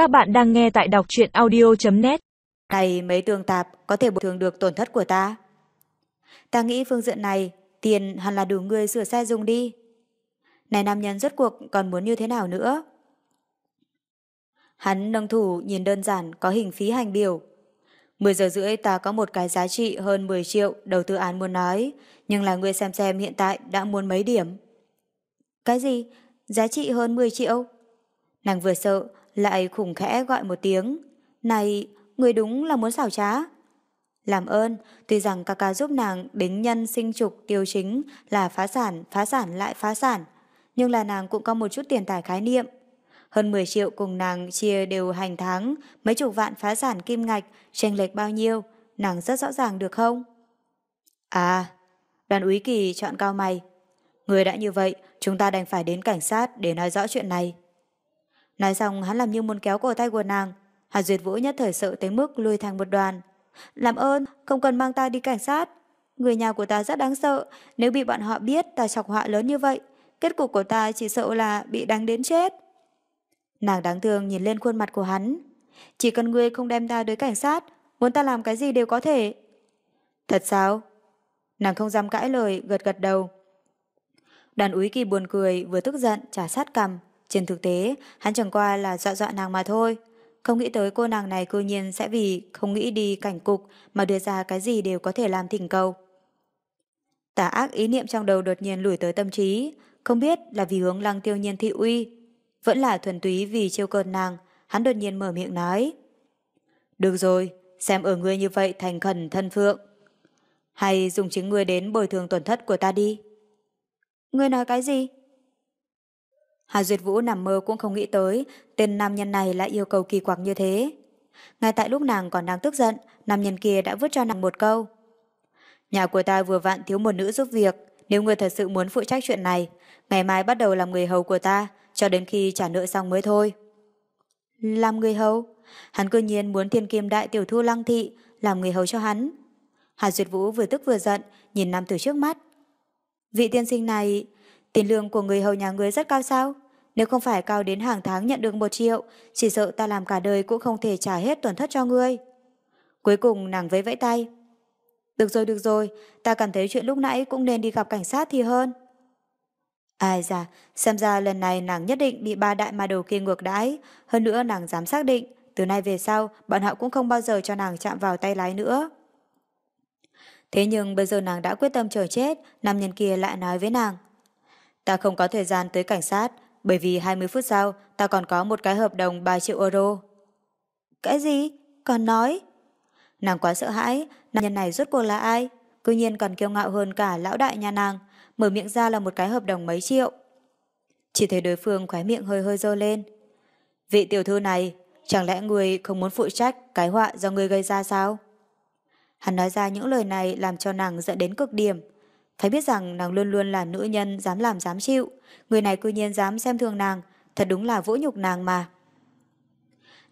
Các bạn đang nghe tại đọc truyện audio.net Này mấy tường tạp có thể bồi thường được tổn thất của ta. Ta nghĩ phương diện này tiền hẳn là đủ người sửa xe dùng đi. Này nam nhân rốt cuộc còn muốn như thế nào nữa? Hắn nâng thủ nhìn đơn giản có hình phí hành biểu. 10 giờ rưỡi ta có một cái giá trị hơn 10 triệu đầu tư án muốn nói, nhưng là người xem xem hiện tại đã muốn mấy điểm. Cái gì? Giá trị hơn 10 triệu? Nàng vừa sợ, lại khủng khẽ gọi một tiếng. Này, người đúng là muốn xảo trá. Làm ơn, tuy rằng ca ca giúp nàng đính nhân sinh trục tiêu chính là phá sản, phá sản lại phá sản, nhưng là nàng cũng có một chút tiền tài khái niệm. Hơn 10 triệu cùng nàng chia đều hành tháng, mấy chục vạn phá sản kim ngạch, tranh lệch bao nhiêu, nàng rất rõ ràng được không? À, đoàn úy kỳ chọn cao mày. Người đã như vậy, chúng ta đành phải đến cảnh sát để nói rõ chuyện này. Nói xong hắn làm như muốn kéo cổ tay của nàng. Hà Duyệt Vũ nhất thời sợ tới mức lùi thành một đoàn. Làm ơn, không cần mang ta đi cảnh sát. Người nhà của ta rất đáng sợ. Nếu bị bọn họ biết ta chọc họa lớn như vậy, kết cục của ta chỉ sợ là bị đánh đến chết. Nàng đáng thương nhìn lên khuôn mặt của hắn. Chỉ cần ngươi không đem ta tới cảnh sát, muốn ta làm cái gì đều có thể. Thật sao? Nàng không dám cãi lời, gật gật đầu. Đoàn úy kỳ buồn cười, vừa tức giận, trả sát cầm. Trên thực tế, hắn chẳng qua là dọa dọa nàng mà thôi. Không nghĩ tới cô nàng này cư nhiên sẽ vì không nghĩ đi cảnh cục mà đưa ra cái gì đều có thể làm thỉnh cầu. Tà ác ý niệm trong đầu đột nhiên lùi tới tâm trí, không biết là vì hướng lăng tiêu nhiên thị uy, vẫn là thuần túy vì chiêu cơn nàng, hắn đột nhiên mở miệng nói. Được rồi, xem ở ngươi như vậy thành khẩn thân phượng. Hay dùng chính ngươi đến bồi thường tổn thất của ta đi. Ngươi nói cái gì? Hà Duyệt Vũ nằm mơ cũng không nghĩ tới tên nam nhân này lại yêu cầu kỳ quặc như thế. Ngay tại lúc nàng còn đang tức giận, nam nhân kia đã vứt cho nàng một câu. Nhà của ta vừa vặn thiếu một nữ giúp việc, nếu người thật sự muốn phụ trách chuyện này, ngày mai bắt đầu làm người hầu của ta, cho đến khi trả nợ xong mới thôi. Làm người hầu? Hắn cư nhiên muốn thiên kim đại tiểu thu lăng thị, làm người hầu cho hắn. Hà Duyệt Vũ vừa tức vừa giận, nhìn nam tử trước mắt. Vị tiên sinh này, tiền lương của người hầu nhà người rất cao sao? Nếu không phải cao đến hàng tháng nhận được một triệu, chỉ sợ ta làm cả đời cũng không thể trả hết tổn thất cho ngươi. Cuối cùng nàng vẫy vẫy tay. Được rồi, được rồi, ta cảm thấy chuyện lúc nãy cũng nên đi gặp cảnh sát thì hơn. Ai da, xem ra lần này nàng nhất định bị ba đại ma đầu kia ngược đãi, hơn nữa nàng dám xác định, từ nay về sau, bọn họ cũng không bao giờ cho nàng chạm vào tay lái nữa. Thế nhưng bây giờ nàng đã quyết tâm chờ chết, nam nhân kia lại nói với nàng. Ta không có thời gian tới cảnh sát, bởi vì 20 phút sau ta còn có một cái hợp đồng 3 triệu euro. Cái gì? Còn nói? Nàng quá sợ hãi, nam nhân này rốt cuộc là ai? Cư nhiên còn kiêu ngạo hơn cả lão đại nhà nàng, mở miệng ra là một cái hợp đồng mấy triệu. Chỉ thấy đối phương khóe miệng hơi hơi dơ lên. Vị tiểu thư này, chẳng lẽ người không muốn phụ trách cái họa do người gây ra sao? Hắn nói ra những lời này làm cho nàng giận đến cực điểm. Phải biết rằng nàng luôn luôn là nữ nhân dám làm dám chịu. Người này cư nhiên dám xem thường nàng, thật đúng là vỗ nhục nàng mà.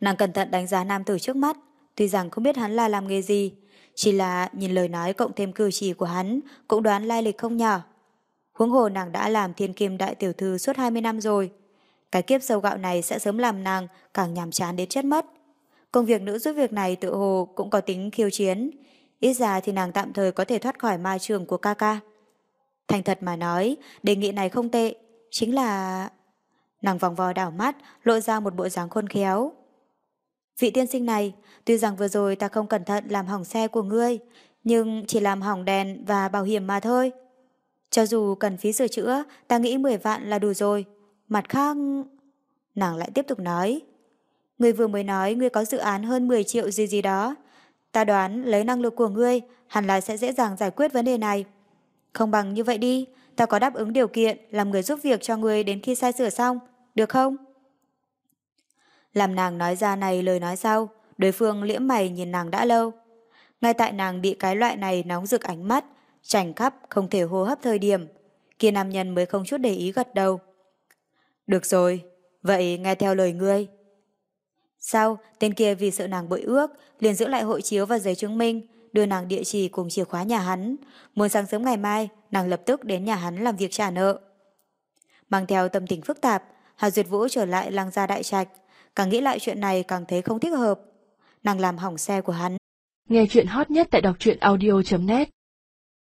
Nàng cẩn thận đánh giá nam tử trước mắt, tuy rằng không biết hắn là làm nghề gì, chỉ là nhìn lời nói cộng thêm cử chỉ của hắn cũng đoán lai lịch không nhỏ. Huống hồ nàng đã làm thiên kim đại tiểu thư suốt 20 năm rồi. Cái kiếp sâu gạo này sẽ sớm làm nàng càng nhàm chán đến chết mất. Công việc nữ giúp việc này tự hồ cũng có tính khiêu chiến. Ít ra thì nàng tạm thời có thể thoát khỏi ma trường của ca ca. Thành thật mà nói, đề nghị này không tệ, chính là... Nàng vòng vò đảo mắt, lộ ra một bộ dáng khôn khéo. Vị tiên sinh này, tuy rằng vừa rồi ta không cẩn thận làm hỏng xe của ngươi, nhưng chỉ làm hỏng đèn và bảo hiểm mà thôi. Cho dù cần phí sửa chữa, ta nghĩ 10 vạn là đủ rồi. Mặt khác... Nàng lại tiếp tục nói. Ngươi vừa mới nói ngươi có dự án hơn 10 triệu gì gì đó. Ta đoán lấy năng lực của ngươi hẳn là sẽ dễ dàng giải quyết vấn đề này. Không bằng như vậy đi, ta có đáp ứng điều kiện làm người giúp việc cho người đến khi sai sửa xong, được không? Làm nàng nói ra này lời nói sau, đối phương liễm mày nhìn nàng đã lâu. Ngay tại nàng bị cái loại này nóng rực ánh mắt, chảnh khắp không thể hô hấp thời điểm, kia nam nhân mới không chút để ý gật đầu. Được rồi, vậy nghe theo lời ngươi. Sau, tên kia vì sợ nàng bội ước, liền giữ lại hộ chiếu và giấy chứng minh, đưa nàng địa chỉ cùng chìa khóa nhà hắn. Muốn sáng sớm ngày mai, nàng lập tức đến nhà hắn làm việc trả nợ. Mang theo tâm tình phức tạp, Hà Duyệt Vũ trở lại lăng gia đại trạch. càng nghĩ lại chuyện này càng thấy không thích hợp. Nàng làm hỏng xe của hắn. Nghe chuyện hot nhất tại đọc truyện audio.net